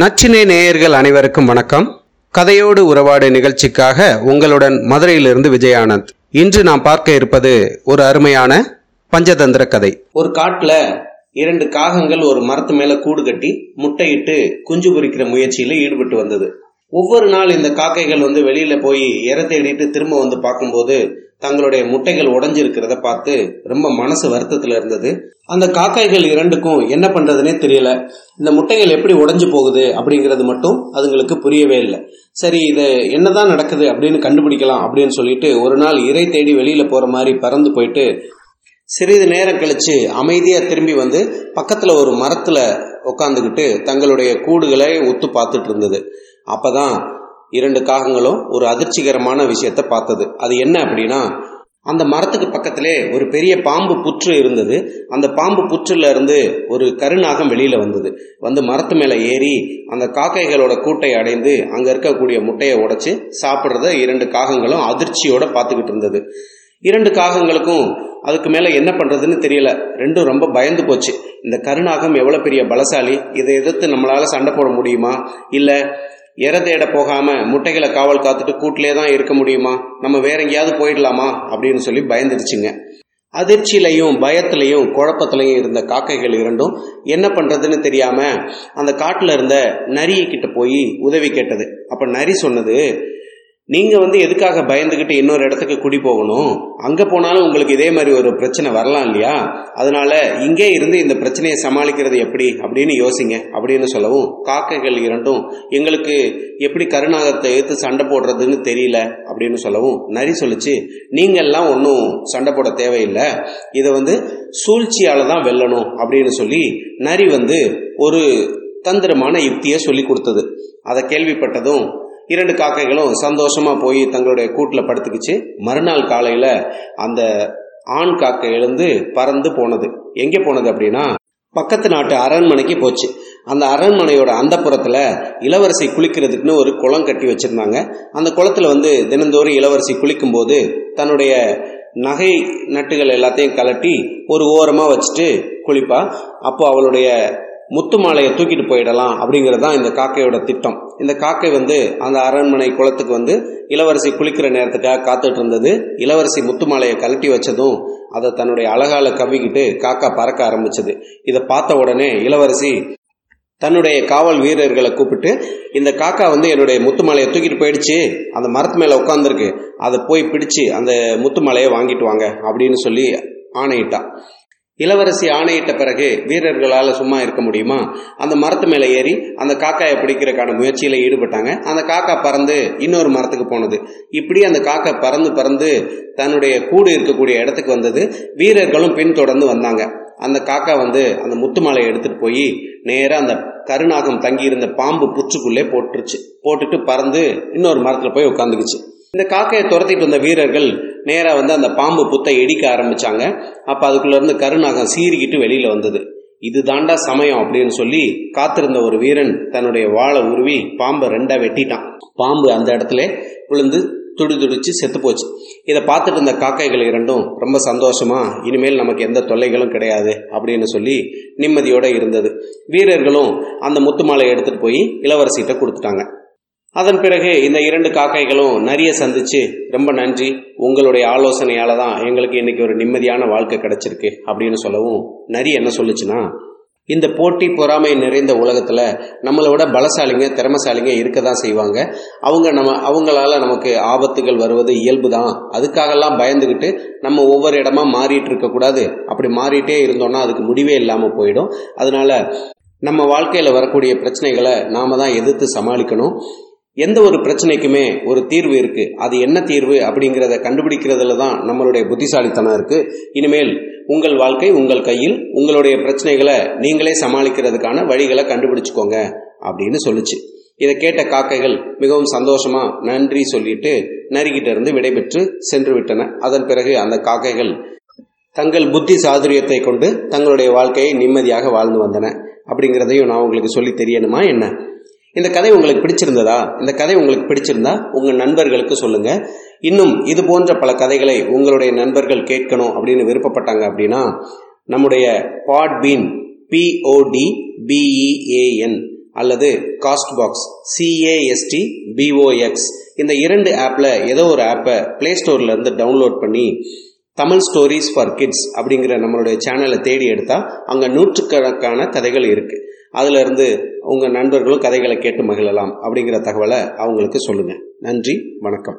நச்சினை நேயர்கள் அனைவருக்கும் வணக்கம். கதையோடு உறவாடு நிகழ்ச்சிக்காக உங்களுடன் மதுரையிலிருந்து விஜயானந்த். இன்று நாம் பார்க்க இருப்பது ஒரு அருமையான பஞ்சதந்திர கதை. ஒரு காட்டுல இரண்டு காகங்கள் ஒரு மரத்து மேல கூடு கட்டி முட்டையிட்டு குஞ்சு பொரிக்கிற முயற்சியில ஈடுபட்டு வந்தது. ஒவ்வொரு நாள் இந்த காக்கைகள் வந்து வெளியில போய் இற தேடிட்டு திரும்ப வந்து பார்க்கும்போது தங்களுடைய முட்டைகள் உடஞ்சிருக்கிறத பார்த்து ரொம்ப மனசு வருத்தத்துல இருந்தது. அந்த காக்கைகள் இரண்டுக்கும் என்ன பண்றதுனே தெரியல. இந்த முட்டைகள் எப்படி உடஞ்சு போகுது அப்படிங்கிறது மட்டும் அதுங்களுக்கு புரியவே இல்லை. சரி இது என்னதான் நடக்குது அப்படின்னு கண்டுபிடிக்கலாம் அப்படின்னு சொல்லிட்டு ஒரு நாள் இறை தேடி வெளியில போற மாதிரி பறந்து போயிட்டு சிறிது நேரம் கழிச்சு அமைதியா திரும்பி வந்து பக்கத்துல ஒரு மரத்துல உட்காந்துக்கிட்டு தங்களுடைய கூடுகளை ஒத்து பார்த்துட்டு இருந்தது. அப்பதான் இரண்டு காகங்களும் ஒரு அதிர்ச்சிகரமான விஷயத்த பார்த்தது. அது என்ன அப்படின்னா அந்த மரத்துக்கு பக்கத்திலே ஒரு பெரிய பாம்பு புற்று இருந்தது. அந்த பாம்பு புற்றுல இருந்து ஒரு கருநாகம் வெளியில வந்தது. வந்து மரத்து மேல ஏறி அந்த காக்கைகளோட கூட்டை அடைந்து அங்க இருக்கக்கூடிய முட்டையை உடைச்சு சாப்பிட்றத இரண்டு காகங்களும் அதிர்ச்சியோட பார்த்துக்கிட்டு இருந்தது. இரண்டு காகங்களுக்கும் அதுக்கு மேல என்ன பண்றதுன்னு தெரியல. ரெண்டும் ரொம்ப பயந்து போச்சு. இந்த கருநாகம் எவ்வளவு பெரிய பலசாலி இதை எதிர்த்து நம்மளால சண்டை போட முடியுமா? இல்ல இற தேட போகாம முட்டைகளை காவல் காத்துட்டு கூட்டிலே தான் இருக்க முடியுமா? நம்ம வேற எங்கேயாவது போயிடலாமா? அப்படின்னு சொல்லி பயந்துருச்சுங்க. அதிர்ச்சியிலையும் பயத்திலையும் குழப்பத்திலையும் இருந்த காக்கைகள் இரண்டும் என்ன பண்றதுன்னு தெரியாம அந்த காட்டுல இருந்த நரிய கிட்ட போய் உதவி கேட்டது. அப்ப நரி சொன்னது நீங்க வந்து எதுக்காக பயந்துகிட்டு இன்னொரு இடத்துக்கு குடி போகணும்? அங்க போனாலும் உங்களுக்கு இதே மாதிரி ஒரு பிரச்சனை வரலாம் இல்லையா? அதனால இங்கே இருந்து இந்த பிரச்சனையை சமாளிக்கிறது எப்படி? அப்படின்னு யோசிங்க. அப்படின்னு சொல்லவும் காக்கைகள் இரண்டும் எங்களுக்கு எப்படி கருணாகத்தை எடுத்து சண்டை போடுறதுன்னு தெரியல அப்படின்னு சொல்லவும் நரி சொல்லிச்சு நீங்க எல்லாம் ஒன்றும் சண்டை போட தேவையில்லை. இதை வந்து சூழ்ச்சியால தான் வெல்லணும். அப்படின்னு சொல்லி நரி வந்து ஒரு தந்திரமான யுக்தியை சொல்லி கொடுத்தது. அதை கேள்விப்பட்டதும் இரண்டு காக்கைகளும் சந்தோஷமா போய் தங்களுடைய கூட்டில் படுத்துக்கிச்சு. மறுநாள் காலையில அந்த ஆண் காக்கை எழுந்து பறந்து போனது. எங்கே போனது அப்படின்னா பக்கத்து நாட்டு அரண்மனைக்கு போச்சு. அந்த அரண்மனையோட அந்த புறத்துல இளவரசி குளிக்கிறதுக்குன்னு ஒரு குளம் கட்டி வச்சிருந்தாங்க. அந்த குளத்துல வந்து தினந்தோறும் இளவரசி குளிக்கும் போது தன்னுடைய நகை நட்டுகள் எல்லாத்தையும் கலட்டி ஒரு ஓரமா வச்சுட்டு குளிப்பா. அப்போ அவளுடைய முத்து மாலையை தூக்கிட்டு போயிடலாம் அப்படிங்கிறது தான் இந்த காக்கையோட திட்டம். இந்த காக்கை வந்து அந்த அரண்மனை குளத்துக்கு வந்து இளவரசி குளிக்கிற நேரத்துக்காக காத்துட்டு இருந்தது. இளவரசி முத்துமாலையை கலட்டி கழட்டி வச்சதும் அதை தன்னுடைய அழகால கவ்விக்கிட்டு காக்கா பறக்க ஆரம்பிச்சது. இதை பார்த்த உடனே இளவரசி தன்னுடைய காவல் வீரர்களை கூப்பிட்டு இந்த காக்கா வந்து என்னுடைய முத்துமலையை தூக்கிட்டு போயிடுச்சு. அந்த மரத்து மேல உட்காந்துருக்கு அதை போய் பிடிச்சு அந்த முத்துமலையை வாங்கிட்டு வாங்க அப்படின்னு சொல்லி ஆணையிட்டான் இளவரசி ஆணையிட்ட பிறகு வீரர்களால் சும்மா இருக்க முடியுமா? அந்த மரத்து மேலே ஏறி அந்த காக்காயை பிடிக்கிறதுக்கான முயற்சியில் ஈடுபட்டாங்க. அந்த காக்கா பறந்து இன்னொரு மரத்துக்கு போனது. இப்படி அந்த காக்கா பறந்து பறந்து தன்னுடைய கூடு இருக்கக்கூடிய இடத்துக்கு வந்தது. வீரர்களும் பின்தொடர்ந்து வந்தாங்க. அந்த காக்கா வந்து அந்த முத்து மாலையை எடுத்துட்டு போய் நேராக அந்த கருநாகம் தங்கியிருந்த பாம்பு புற்றுக்குள்ளே போட்டுருச்சு. போட்டுட்டு பறந்து இன்னொரு மரத்தில் போய் உட்காந்துக்குச்சு இந்த காக்கையை துரத்திட்டு வந்த வீரர்கள் நேராக வந்து அந்த பாம்பு புத்தை இடிக்க ஆரம்பித்தாங்க அப்போ அதுக்குள்ளேருந்து கருநாகம் சீறிக்கிட்டு வெளியில் வந்தது. இது தாண்டா சமயம் அப்படின்னு சொல்லி காத்திருந்த ஒரு வீரன் தன்னுடைய வாழை உருவி பாம்பை ரெண்டாக வெட்டிட்டான். பாம்பு அந்த இடத்துல விழுந்து துடி துடிச்சு செத்து போச்சு. இதை பார்த்துட்டு இருந்த காக்கைகள் இரண்டும் ரொம்ப சந்தோஷமா இனிமேல் நமக்கு எந்த தொல்லைகளும் கிடையாது அப்படின்னு சொல்லி நிம்மதியோடு இருந்தது. வீரர்களும் அந்த முத்து மாலையை போய் இளவரசிகிட்ட கொடுத்துட்டாங்க. அதன் பிறகு இந்த இரண்டு காக்கைகளும் நிறைய சந்திச்சு ரொம்ப நன்றி. உங்களுடைய ஆலோசனையால தான் எங்களுக்கு இன்னைக்கு ஒரு நிம்மதியான வாழ்க்கை கிடைச்சிருக்கு அப்படின்னு சொல்லவும் நரி என்ன சொல்லுச்சுன்னா இந்த போட்டி பொறாமை நிறைந்த உலகத்துல நம்மளை விட பலசாலிங்க திறமசாலிங்க இருக்க தான் செய்வாங்க. அவங்க நம்ம அவங்களால நமக்கு ஆபத்துகள் வருவது இயல்பு தான் அதுக்காகலாம் பயந்துகிட்டு நம்ம ஒவ்வொரு இடமா மாறிட்டு இருக்க கூடாது. அப்படி மாறிட்டே இருந்தோம்னா அதுக்கு முடிவே இல்லாம போயிடும். அதனால நம்ம வாழ்க்கையில வரக்கூடிய பிரச்சனைகளை நாம தான் எதிர்த்து சமாளிக்கணும். எந்த ஒரு பிரச்சனைக்குமே ஒரு தீர்வு இருக்கு. அது என்ன தீர்வு அப்படிங்கிறத கண்டுபிடிக்கிறதுல தான் நம்மளுடைய புத்திசாலித்தனம் இருக்கு. இனிமேல் உங்கள் வாழ்க்கை உங்கள் கையில் உங்களுடைய பிரச்சனைகளை நீங்களே சமாளிக்கிறதுக்கான வழிகளை கண்டுபிடிச்சுக்கோங்க அப்படின்னு சொல்லுச்சு. இதை கேட்ட காக்கைகள் மிகவும் சந்தோஷமா நன்றி சொல்லிட்டு நரிகிட்ட இருந்து விடைபெற்று சென்று விட்டன. அதன் பிறகு அந்த காக்கைகள் தங்கள் புத்தி சாதுரியத்தை கொண்டு தங்களுடைய வாழ்க்கையை நிம்மதியாக வாழ்ந்து வந்தன. அப்படிங்கிறதையும் நான் உங்களுக்கு சொல்லி தெரியணுமா என்ன? இந்த கதை உங்களுக்கு பிடிச்சிருந்ததா? இந்த கதை உங்களுக்கு பிடிச்சிருந்தா உங்கள் நண்பர்களுக்கு சொல்லுங்கள் இன்னும் இது போன்ற பல கதைகளை உங்களுடைய நண்பர்கள் கேட்கணும் அப்படின்னு விருப்பப்பட்டாங்க அப்படின்னா நம்முடைய பாட்பீன் பிஓடி பிஇஏஎன் அல்லது காஸ்ட் பாக்ஸ் சிஏஎஸ்டி பிஓஎக்ஸ் இந்த இரண்டு ஆப்பில் ஏதோ ஒரு ஆப்பை ப்ளே ஸ்டோர்லேருந்து டவுன்லோட் பண்ணி தமிழ் ஸ்டோரிஸ் ஃபார் கிட்ஸ் அப்படிங்கிற நம்மளுடைய சேனலை தேடி எடுத்தால் அங்கே நூற்றுக்கணக்கான கதைகள் இருக்குது அதிலிருந்து உங்கள் நண்பர்களும் கதைகளை கேட்டு மகிழலாம் அப்படிங்கிற தகவலை அவங்களுக்கு சொல்லுங்கள் நன்றி வணக்கம்.